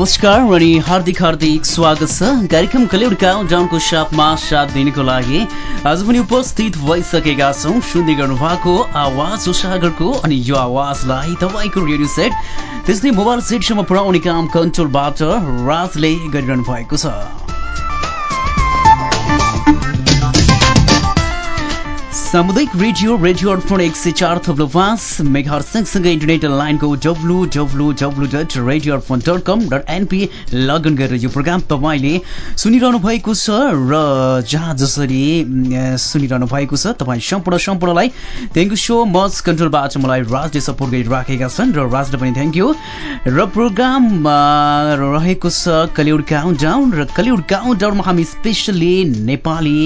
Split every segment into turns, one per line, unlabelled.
नमस्कार अनि हार्दिक हार्दिक स्वागत छ। कार्यक्रम कलिउड काउन्टाउनको साथमा साथ दिनको लागि आज पनि उपस्थित भइसकेका छौँ। सुन्दै गर्नु भएको आवाज उसागरको अनि यो आवाजलाई तपाईँको रेडियो सेट त्यसै मोबाइल सेटसम्म पुर्याउने काम कन्ट्रोलबाट राजले गरिरहनु भएको छ। सामुदायिक रेडियो रेडियो अर्पण एक सय चार थप्लो पाँच मेघार सँगसँगै इन्टरनेट लाइनको W W W dot radio Arpan dot com dot NP login गरेर यो प्रोग्राम तपाईँले सुनिरहनु भएको छ र जहाँ जसरी सुनिरहनु भएको छ तपाईँ सम्पूर्ण सम्पूर्णलाई थ्याङ्क यू सो मच कन्ट्रोलबाट मलाई राजले सपोर्ट गरिराखेका छन् र राजले पनि थ्याङ्क यू र प्रोग्राममा रहेको छ कलिउड काउन्टाउन र कलिउड काउन्टाउनमा हामी स्पेसल्ली नेपाली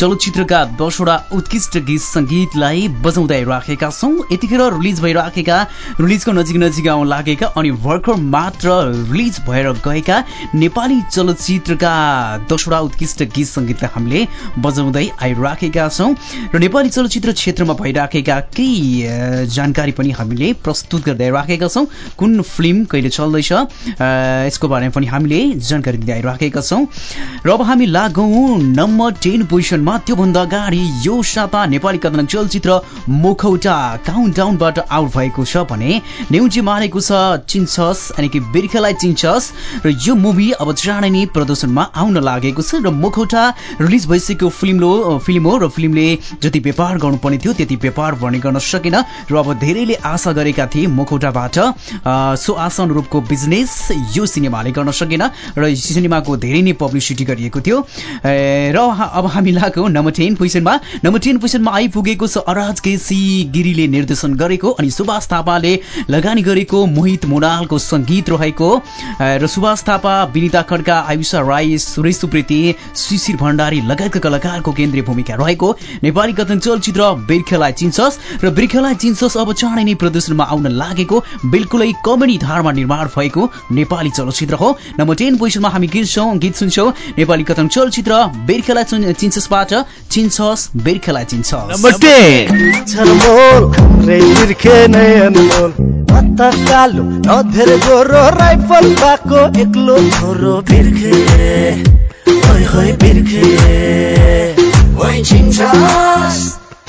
चलचित्रका दसवटा उत्कृष्ट उत्कृष्ट गीत सङ्गीतलाई बजाउँदै राखेका छौँ। यतिखेर रिलिज भइराखेका रिलिजको नजिक नजिक आउन लागेका अनि भर्खर मात्र रिलिज भएर गएका नेपाली चलचित्रका दसवटा उत्कृष्ट गीत सङ्गीतलाई हामीले बजाउँदै आइराखेका छौँ। र नेपाली चलचित्र क्षेत्रमा भइराखेका केही जानकारी पनि हामीले प्रस्तुत गर्दै राखेका छौँ। कुन फिल्म कहिले चल्दैछ यसको बारेमा पनि हामीले जानकारी दिँदै आइराखेका छौँ। र अब हामी लागौँ नम्बर टेन पोजिसनमा त्योभन्दा अगाडि यो साता नेपाली कथन चलचित्र मुखौटा काउन्ट डाउनबाट आउट भएको छ भने नेउजी मारेको छ चिन्छस अनि कि बिर्खेलाई चिन्छस र यो मुभी अब चाँडै नै प्रदर्शनमा आउन लागेको छ र मुखौटा रिलिज भइसकेको फिल्म हो फिल्म हो र फिल्मले जति व्यापार गर्नुपर्ने थियो त्यति व्यापार भने गर्न सकेन र अब धेरैले आशा गरेका थिए मुखौटाबाट। सो आशा अनुरूपको बिजनेस यो सिनेमाले गर्न सकेन र सिनेमाको धेरै नै पब्लिसिटी गरिएको थियो। र अब हामी लागेको नम्बर टेन पोजिसनमा नम्बर टेन पोजिसनमा आइपुगेको छ अराज केसी गिरीले निर्देशन गरेको अनि सुभाष थापाले लगानी गरेको मोहित मोडालको सङ्गीत रहेको। र सुभाष थापा विनिता खड्का आयुषा राई सुरेश सुप्रेती शिशिर भण्डारी लगायतका कलाकारको केन्द्रीय भूमिका रहेको। नेपाली कथन चलचित्र बिर्खेलाई चिन्छस् र बिर्खेलाई चिन्छस् अब चाँडै नै प्रदर्शनमा आउन लागेको बिल्कुलै कमेडी धारमा निर्माण भएको नेपाली चलचित्र हो। नम्बर टेन पोजिसनमा हामी गीत गीत सुन्छौँ। नेपाली कथन चलचित्र बिर्खेलाई चिन्छसबाट चिन्छस् बिर्खेलाई चिन्छ
कालो नधेर गोरो राइफल भएको एक्लो छोरो बिर्खे। होइ होइ बिर्खे। होइ चिन्छस्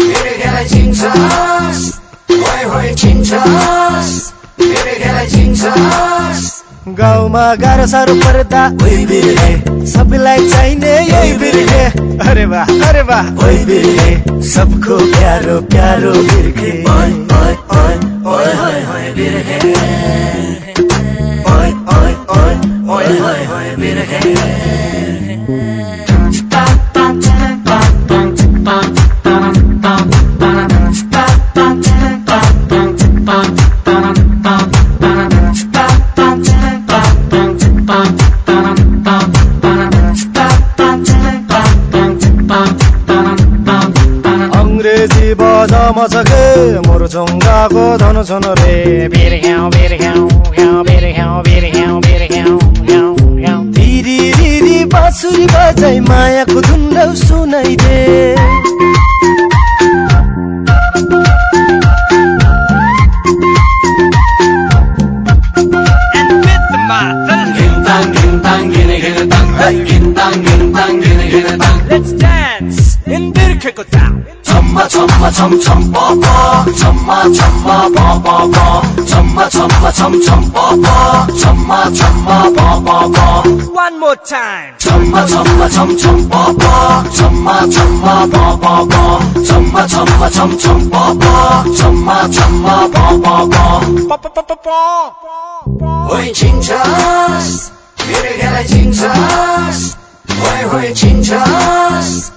बिर्खेलाई चिन्छस्। होइ होइ चिन्छस् बिर्खेलाई चिन्छस्। गाउँमा गाह्रो साह्रो पर्दा। बिर्खे। सबैलाई चाहिने यही बिर्खे। अरे वाह अरे वाह। ओइ बिर्खे सबको प्यारो प्यारो बिर्खे। ओइ ओइ ओइ ओइ ओइ ओइ बिर्खे। ओइ ओइ ओइ ओइ ओइ ओइ बिर्खे। मुर्चुङ्गाको धनु छुन रे। बाँसुरी बजाइ मायाको धुन्डौ सुनाइदे
Let's dance in
प प छम्मा छम्मा प प प
One more time. Pa pa pa pa pa.
छिन्छस् ओइ ओइ छिन्छस् बिर्खेलाई छिन्छस्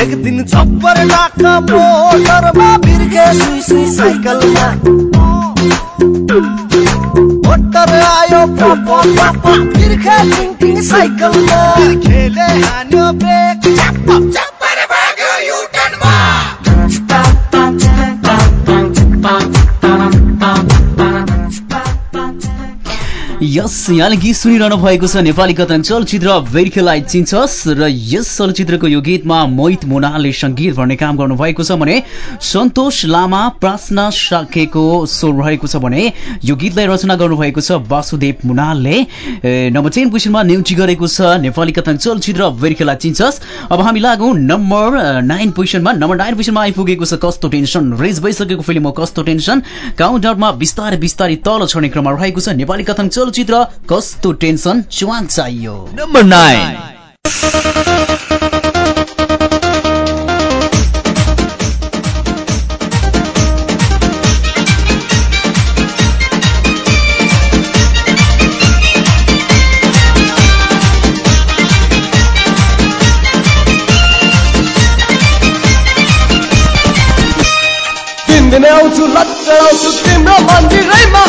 एक दिन छप्पर लाका मोटरमा बिर्खे सुई सुई साइकलमा मोटर आयो पप पप बिर्खे टिङ टिङ साइकलमा बिर्खेले हान्यो ब्रेक। चप्प चप्प
यस यहाँले गीत सुनिरहनु भएको छ नेपाली कथन चलचित्र बेर्खेलाई चिन्छस् र यस चलचित्रको यो गीतमा मोहित मुनालले सङ्गीत भर्ने काम गर्नुभएको छ भने सन्तोष लामा प्रार्थना साकेको स्वर रहेको छ भने यो गीतलाई रचना गर्नुभएको छ वासुदेव मुनालले। नम्बर टेन पोजिसनमा न्युटी गरेको छ नेपाली कथन चलचित्र बेर्खेलाई चिन्छस्। अब हामी लागौँ नम्बर नाइन पोजिसनमा। नम्बर नाइन पोजिसनमा आइपुगेको छ कस्तो टेन्सन? रेज भइसकेको फिल्म हो कस्तो टेन्सन? काउन्टाउनमा बिस्तारै बिस्तारै तल छर्ने क्रममा रहेको छ नेपाली कथन चलचित्र कस्तो टेन्सन च्वाङ चाहियो।
नम्बर नाइन
तिन दिन आउँछु लट्टर आउँछु तिम्रो मन्दिरैमा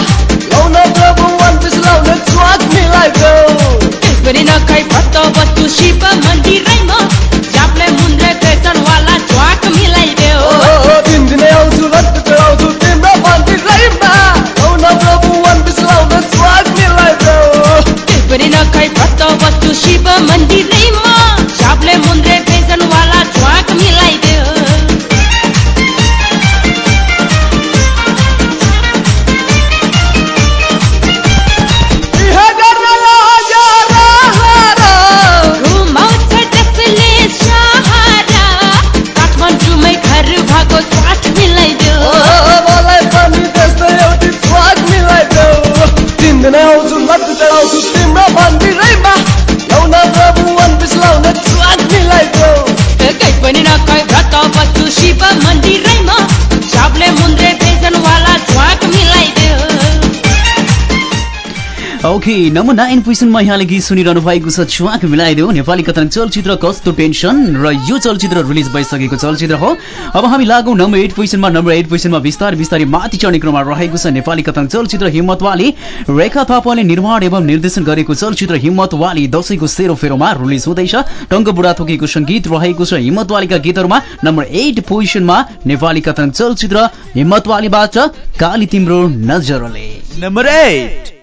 ओके नम्बर नाइन पोजिसनमा यहाँले गीत सुनिरहनु भएको छ छुवाक मिलाइदेऊ। नेपाली कथन चलचित्र कस्तो टेन्सन? र यो चलचित्र रिलिज भइसकेको चलचित्र हो। अब हामी लागौँ नम्बर एट पोजिसनमा नम्बर एट पोजिसनमा बिस्तारै बिस्तारै माथि चढ्ने क्रममा रहेको छ नेपाली कथन चलचित्र हिम्मतवाली रेखा थापाले निर्माण एवं निर्देशन गरेको चलचित्र हिम्मतवाली दशैंको सेरो फेरोमा रिलिज हुँदैछ। टङ्क बुढाथोकीको सङ्गीत रहेको छ हिम्मतवालीका गीतहरूमा। नम्बर एट पोजिसनमा नेपाली कथन चलचित्र हिम्मतवालीबाट काली तिम्रो नजरले।
Number eight.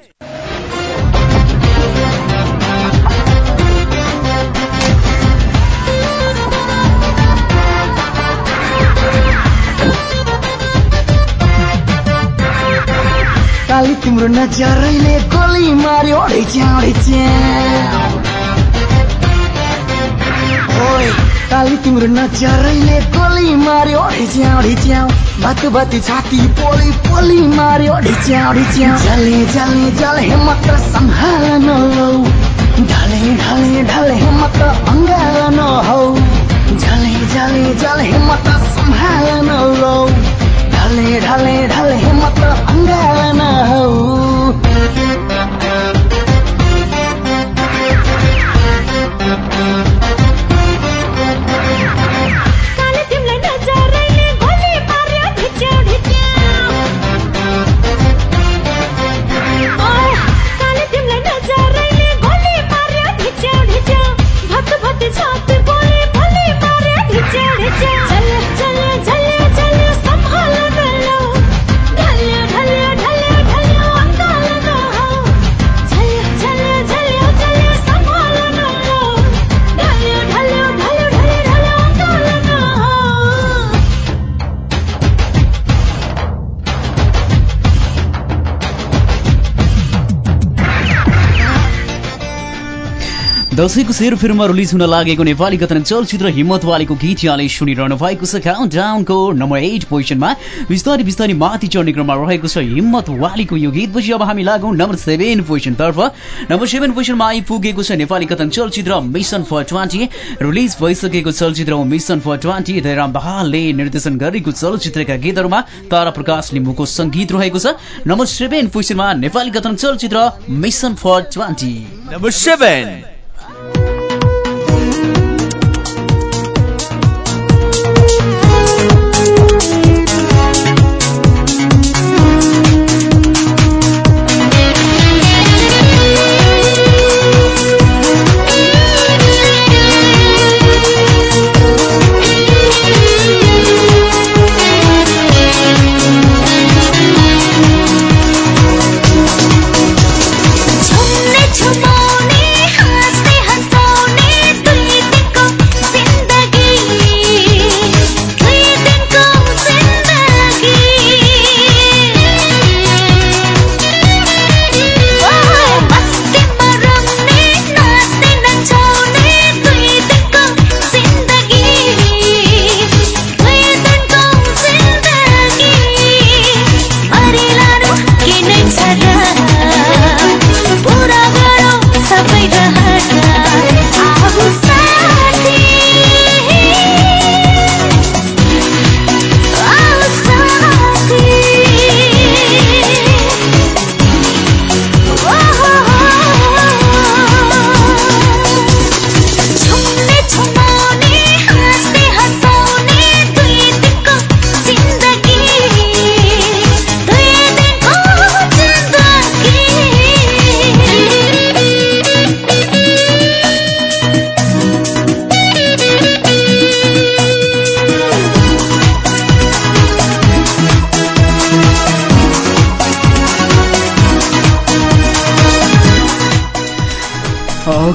तिम्रो नजरैले गोली मार्यो काली तिम्रो नजरैले गोली मार्यो ढिच्याउ ढिच्याउ भात भाती छाती पोली पोली मार्यो ढिच्याउ ढिच्याउ जले जले जल हिम्मत सम्हाल न लौ ढले ढले ढले हिम्मत अङ्गाल हौ। झले झले जल हिम्मत सम्हाल न लौ ढले ढले ढले हौ।
दशैंको सेरो फिल्ममा रिलिज हुन लागेको नेपाली कथन चलचित्र हिम्मतवालीको गीत यहाँले सुनिरहनु भएको छ। काउन्ट डाउनको नम्बर एट पोजिसनमा बिस्तारै बिस्तारै माथि चढ्ने क्रममा रहेको छ हिम्मतवालीको यो गीतपछि अब हामी लागौँ नम्बर सेभेन पोजिसनतर्फ नम्बर सेभेन पोजिसनमा आइपुगेको छ नेपाली कथन चलचित्र मिसन फर ट्वेन्टी रिलिज भइसकेको चलचित्र हो मिसन फर ट्वेन्टी धैराम बहालले निर्देशन गरेको चलचित्रका गीतहरूमा तारा प्रकाश लिम्बुको सङ्गीत रहेको छ। नम्बर सेभेन पोजिसनमा नेपाली कथन चलचित्र mission for twenty
number seven
छोरी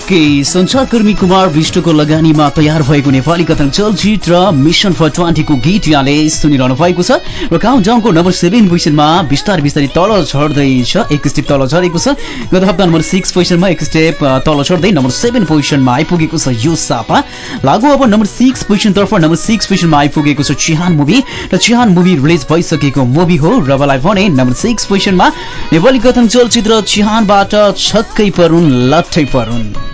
ओके संचारकर्मी कुमार विष्टको लगानीमा तयार भएको नेपाली कथन चलचित्र मिसन फर ट्वेन्टीको गीत यहाँले सुनिरहनु भएको छ र काउन्ट डाउनको नम्बर सेभेन पोजिसनमा बिस्तारै बिस्तारै तल झर्दैछ एक स्टेप तल झरेको छ। गत हप्ता नम्बर सिक्स पोजिसनमा एक स्टेप तल झर्दै नम्बर सेभेन पोजिसनमा आइपुगेको छ यो सापा। लागु अब नम्बर सिक्स पोजिसनतर्फ नम्बर सिक्स पोजिसनमा आइपुगेको छ चिहान मुभी र चिहान मुभी रिलिज भइसकेको मुभी हो। र मलाई भने नम्बर सिक्स पोजिसनमा नेपाली कथन चलचित्र चिहानबाट छक्कै परुन् लट्ठै परुन्।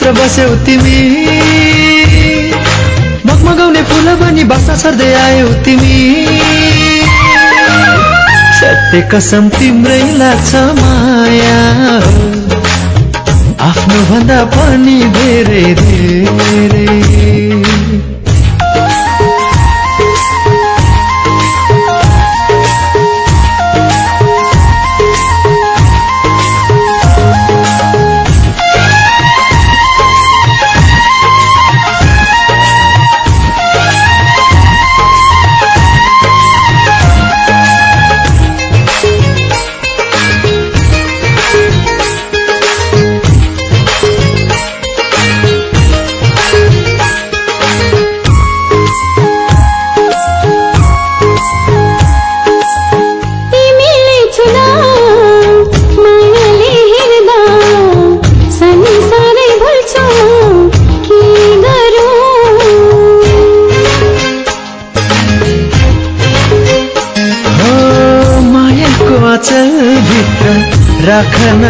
मुटुभित्र बस्यौ तिमी। मगमगाउने फुल बनी बासा सर्दै आयौ तिमी। सत्य कसम तिम्रै लाग्छ माया आफ्नो भन्दा पनि धेरै धेरै।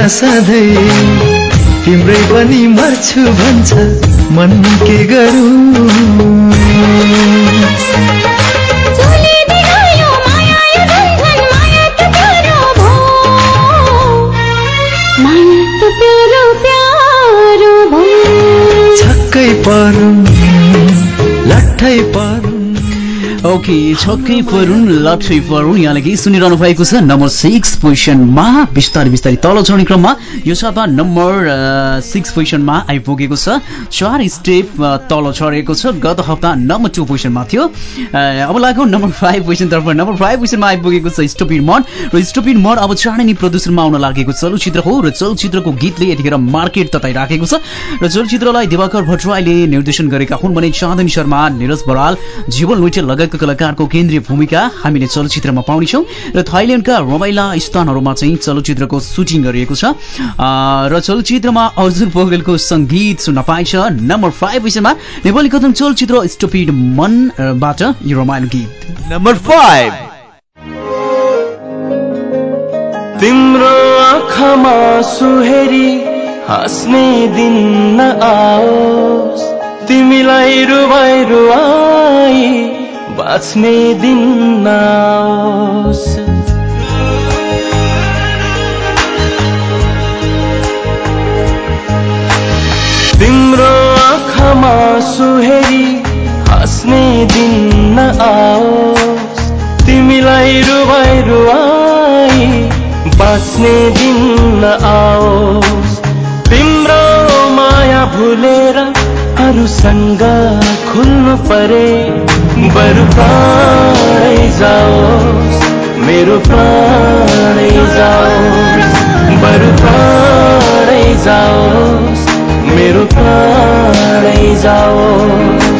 सधैँ तिम्रै पनि मर्छु भन्छ मन के गरौँ
ओके छक्कै परुन् लट्ठै परुन् यहाँले केही सुनिरहनु भएको छ। नम्बर सिक्स पोजिसनमा बिस्तारै बिस्तारै तल चढ्ने क्रममा यो साता नम्बर सिक्स पोजिसनमा आइपुगेको छ। चार स्टेप तल चढेको छ। गत हप्ता नम्बर टू पोजिसनमा थियो। अब लागेको नम्बर फाइभ पोजिसनतर्फ। नम्बर फाइभ पोजिसनमा आइपुगेको छ स्टोपिड मन र स्टोपिड मन अब चाँडै नै प्रदर्शनमा आउन लागेको चलचित्र हो। र चलचित्रको गीतले यतिखेर मार्केट तताइराखेको छ। र चलचित्रलाई दिवाकर भट्टराईले निर्देशन गरेका हुन् भने चाँदनी शर्मा निरज बराल जीवन लुइटे लगायतका कलाकारको केन्द्रीय भूमिका हामीले चलचित्रमा पाउनेछौँ र थाइल्याण्डका रमाइला स्थानहरूमा चाहिँ चलचित्रको सुटिङ गरिएको छ। र चलचित्रमा अर्जुन पोखरेलको सङ्गीत सुन्न पाइन्छ। नम्बर फाइभ विषयमा नेपाली कथन चलचित्र स्टुपिड मनबाट यो रमाइलो गीत।
Number five.
तिम्रो आँखामा सुहेरी हाँस्ने दिन न आओस् तिमीलाई रुवाई रुवाई बाँच्ने दिन नआओस् तिम्रो आँखामा सुहेरी हाँस्ने दिन न आओस्। तिमीलाई रुवाई रुवाई बाँच्ने दिन न आओस्। तिम्रो माया भुलेर अरूसँग खुल्नु परे। बरु प्राणै जाओस् मेरो प्राणै जाओस् बरु प्राणै जाओस् मेरो प्राणै जाओस्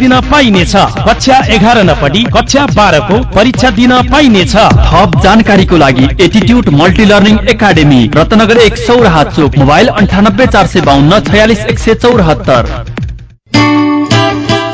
दिन पाइनेछ। कक्षा एघार नपढी कक्षा बाह्रको परीक्षा दिन पाइनेछ।
थप जानकारीको लागि attitude multi learning academy Ratnanagar एक सौराहा चोक मोबाइल अन्ठानब्बे चार सय बाहन्न छयालिस एक सय चौरात्तर।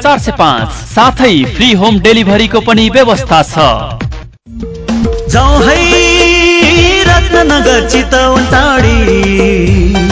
चार सय पाँच साथै फ्री होम डेलिभरीको पनि व्यवस्था छ।
रत्नगर चितवन टाढी।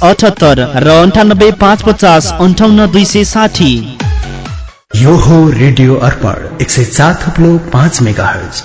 अठहत्तर र अन्ठानब्बे पाँच पचास अन्ठाउन्न दुई सय साठी।
यो हो रेडियो अर्पण एक सय चार थप्लो पाँच मेगा हर्ज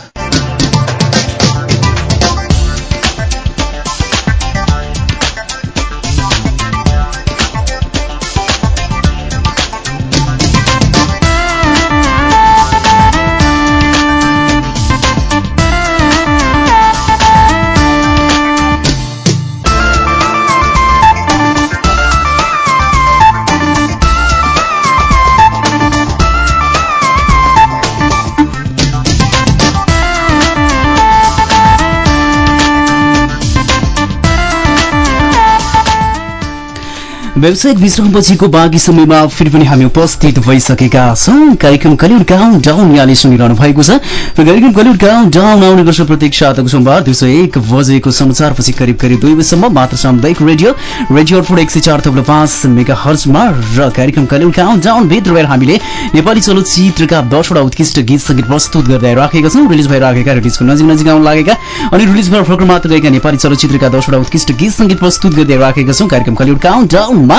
व्यावसायिक विश्रामपछिको बाँकी समयमा फेरि पनि हामी उपस्थित भइसकेका छौँ। कार्यक्रम कलिउड काउन्ट डाउन यहाँले सुनिरहनु भएको छ। कार्यक्रम कलिउड काउन्ट डाउन आउने गर्छ प्रत्येक साताको सोमबार दिउँसो एक बजेको समाचारपछि करिब करिब दुई बजीसम्म मात्र सामुदायिक रेडियो रेडियो फोर एक सय चार थप्लो पाँच मेगा हर्चमा र कार्यक्रम कलिउड डाउन भित्र भएर हामीले नेपाली चलचित्रका दसवटा उत्कृष्ट गीत सङ्गीत प्रस्तुत गर्दै राखेका छौँ। रिलिज भइराखेका रिलिजको नजिक नजिक आउन लागेका अनि रिलिज भएर फर्क मात्र गएका नेपाली चलचित्रका दसवटा उत्कृष्ट गीत सङ्गीत प्रस्तुत गर्दै राखेका छौँ। कार्यक्रम कलिउड काउन्ट डाउन मा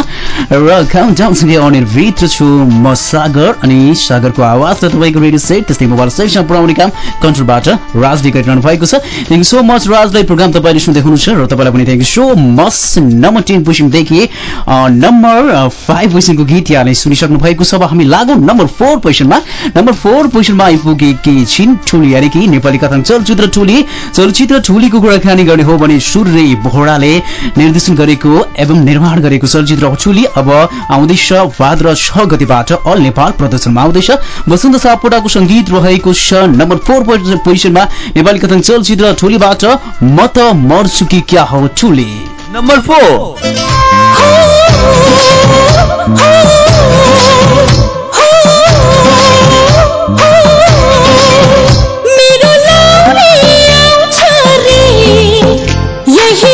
र काउन्टाउनसँगै अनिर भित्र छु म सागर अनि सागरको आवाज र तपाईँको रेडियो सेट त्यस्तै मोबाइल सेटसम्म पुऱ्याउने काम कन्ट्रोलबाट राजले गरिरहनु भएको छ। थ्याङ्क यू सो मच राजलाई प्रोग्राम तपाईँले सुन्दै हुनुहुन्छ र तपाईँलाई पनि thank you so much number ten पोजिसनदेखि number five पोजिसनको गीत यहाँले सुनिसक्नु भएको छ। अब हामी लागौँ नम्बर फोर पोजिसनमा नम्बर फोर पोजिसनमा आइपुगेकी छिन् टोली यानि कि नेपाली कथन चलचित्र टोली। चलचित्र टोलीको कुराकानी गर्ने हो भने सूर्य बोहराले निर्देशन गरेको एवं निर्माण गरेको चलचित्र चुली अब आउँदैछ भाद्र छ गतिबाट अल नेपाल प्रदर्शनमा आउँदैछ। वसन्त सापकोटाको संगीत रहेको छ नम्बर फोर पोजिसनमा नेपाली कथन चलचित्र ठुलीबाट म त मर्छु कि क्या हो ठुली
नम्बर फोर।
रे। यही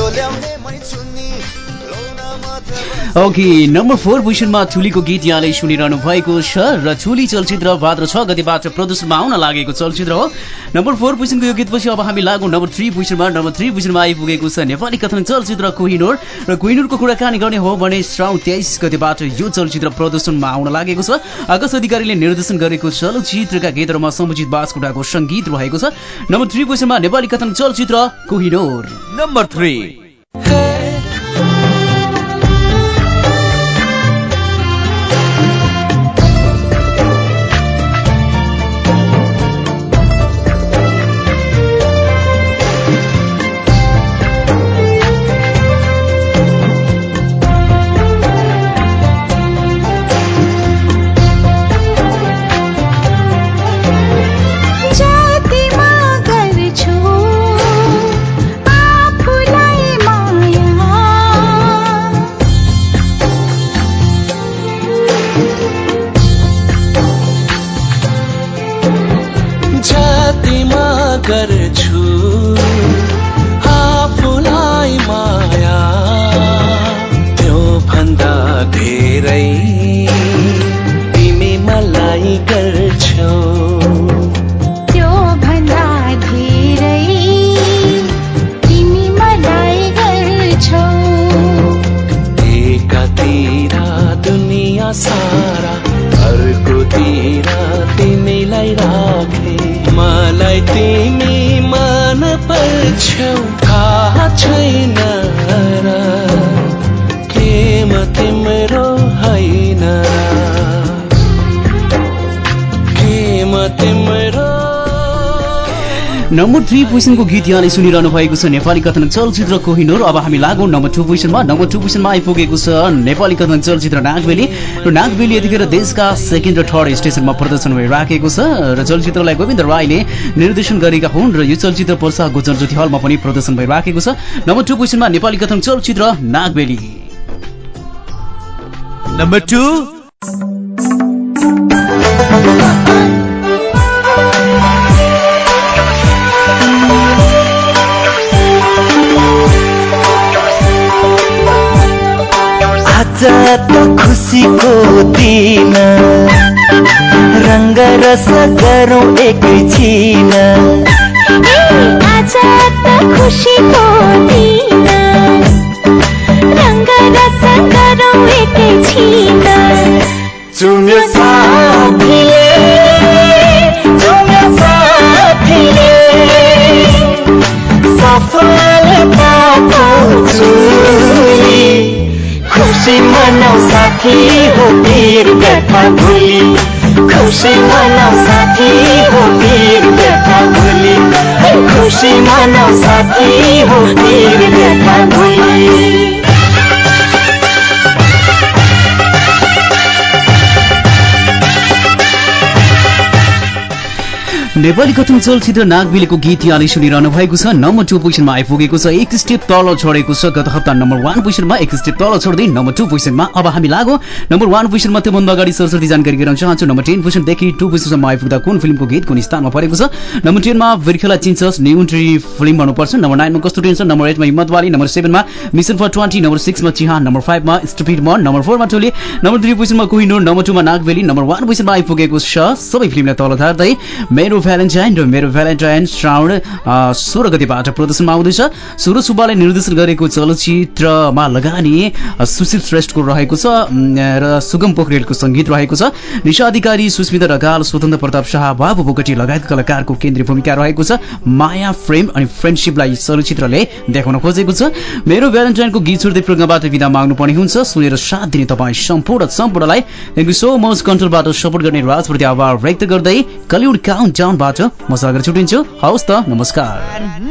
ओके नम्बर फोर पोजिसनमा चुलीको गीत यहाँले सुनिरहनु भएको छ र चुली चलचित्र भाद्र छ गतिबाट प्रदर्शनमा आउन लागेको चलचित्र हो। नम्बर फोर पोजिसनको यो गीतपछि अब हामी लागु नम्बर थ्री पोजिसनमा नम्बर थ्री पोजिसनमा आइपुगेको छ नेपाली कथन चलचित्र कोहिनोर। र कोहिनोरको कुराकानी गर्ने हो भने श्रावण तेइस गतिबाट यो चलचित्र प्रदर्शनमा आउन लागेको छ। आकाश अधिकारीले निर्देशन गरेको चलचित्रका गीतहरूमा सम्बुजित बासकोटाको सङ्गीत रहेको छ। नम्बर थ्री पोजिसनमा नेपाली कथन चलचित्र कोहिनोर।
नम्बर थ्री सारा। अर्कोतिर तिमीलाई राखे। मलाई तिमी मन पर्छौ थाहा छैन
नम्बर थ्री पोजिसनको गीत यहाँले सुनिरहनु भएको छ। नेपाली कथन चलचित्र कोहिनोर। अब हामी लागौँ नम्बर टू पोजिसनमा नम्बर टू पोजिसनमा आइपुगेको छ नेपाली कथन चलचित्र नागबेली। र नागबेली यतिखेर देशका सेकेन्ड र थर्ड स्टेसनमा प्रदर्शन भइराखेको छ। र चलचित्रलाई गोविन्द राईले निर्देशन गरेका हुन् र यो चलचित्र पर्सा गोचर ज्योति हलमा पनि प्रदर्शन भइराखेको छ। नम्बर टू पोजिसनमा नेपाली कथन चलचित्र नागबेली।
नम्बर टू
त खुसीको दिन। रङ्ग रस गरौँ एकैछिन
आज खुसीको दिन।
साथी हो वीर व्यथा भुली खुसी मनाउ साथी हो वीर व्यथा भुली खुसी मनाउ साथी हो वीर व्यथा भुली
नेपाली कथन चलचित्र नागबिलेको गीत यहाँले सुनिरहनु भएको छ। नम्बर टू पोजिसनमा आइपुगेको छ। एक स्टेप तल छोडेको छ। गत हप्ता नम्बर वान पोजिसनमा एक स्टेप तल छोड्दै नम्बर टू पोजिसनमा अब हामी लागो। नम्बर वान पोजिसनमा त्योभन्दा अगाडि सरस्वती जानकारी गराउन चाहन्छु। नम्बर टेन पोजिसनदेखि टू पोजिसनमा आइपुग्दा कुन फिल्मको गीत कुन स्थानमा परेको छ? नम्बर टेनमा बिर्खेला चिन्छस न्यू इन्ट्री फिल्म भन्नुपर्छ। नम्बर नाइनमा कस्तो टेन्सन नम्बर एटमा हिम्मत वाली नम्बर सेभेनमा मिसन फर ट्वेन्टी नम्बर सिक्समा चिहान नम्बर फाइभमा स्टुपिड मन नम्बर फोरमा टोली नम्बर थ्री पोजिसनमा कोहिनोर नम्बर टूमा नागबेली। नम्बर वान पोजिसनमा आइपुगेको छ। सबै फिल्मलाई तल झार्दै मेरो भ्यालेन्टाइन र मेरो भ्यालेन्टाइन श्रावण सोह्र गतिबाट प्रदर्शनमा आउँदैछ। सुरज सुब्बाले निर्देशन गरेको चलचित्रमा लगानी सुशील श्रेष्ठको रहेको छ र सुगम पोखरेलको सङ्गीत रहेको छ। निशा अधिकारी सुस्मिता ढकाल स्वतन्त्र प्रताप शाह बाबु बोगटी लगायत कलाकारको केन्द्रीय भूमिका रहेको छ। माया फ्रेम अनि फ्रेन्डसिपलाई चलचित्रले देखाउन खोजेको छ। मेरो भ्यालेन्टाइनको गीत सुन्दै प्रोग्रामबाट विदा माग्नुपर्ने हुन्छ। सुनेर साथ दिने तपाईँ सम्पूर्ण सम्पूर्णलाई। थ्याङ्क यू सो मच कन्ट्रोलबाट सपोर्ट गर्ने राजप्रति आभार व्यक्त गर्दै कलिउड काउन्ट डाउनबाट म सागर छुटिन्छु हवस् त नमस्कार।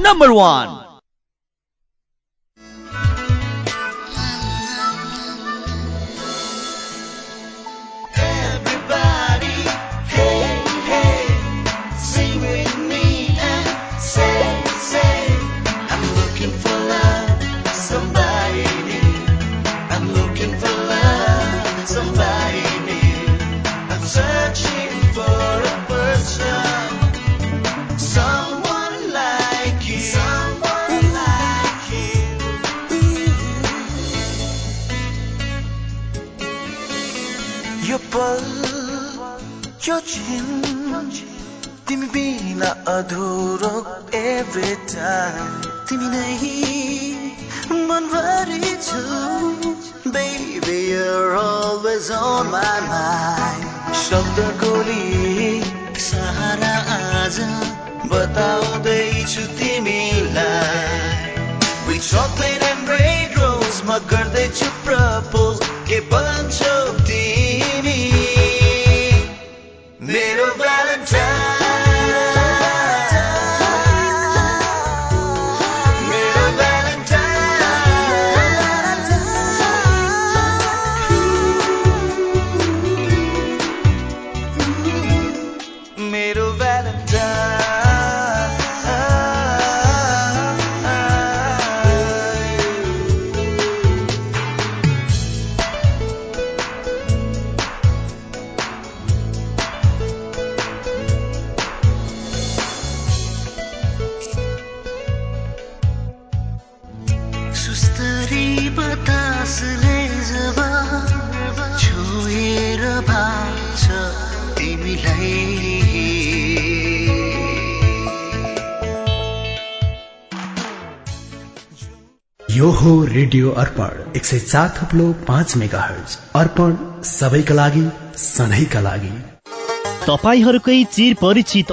नम्बर वान
एक सय चार थप्लो पाँच मेगा हर्ज अर्पण सबैका लागि सधैँका लागि।
तपाईँहरूकै चिर परिचित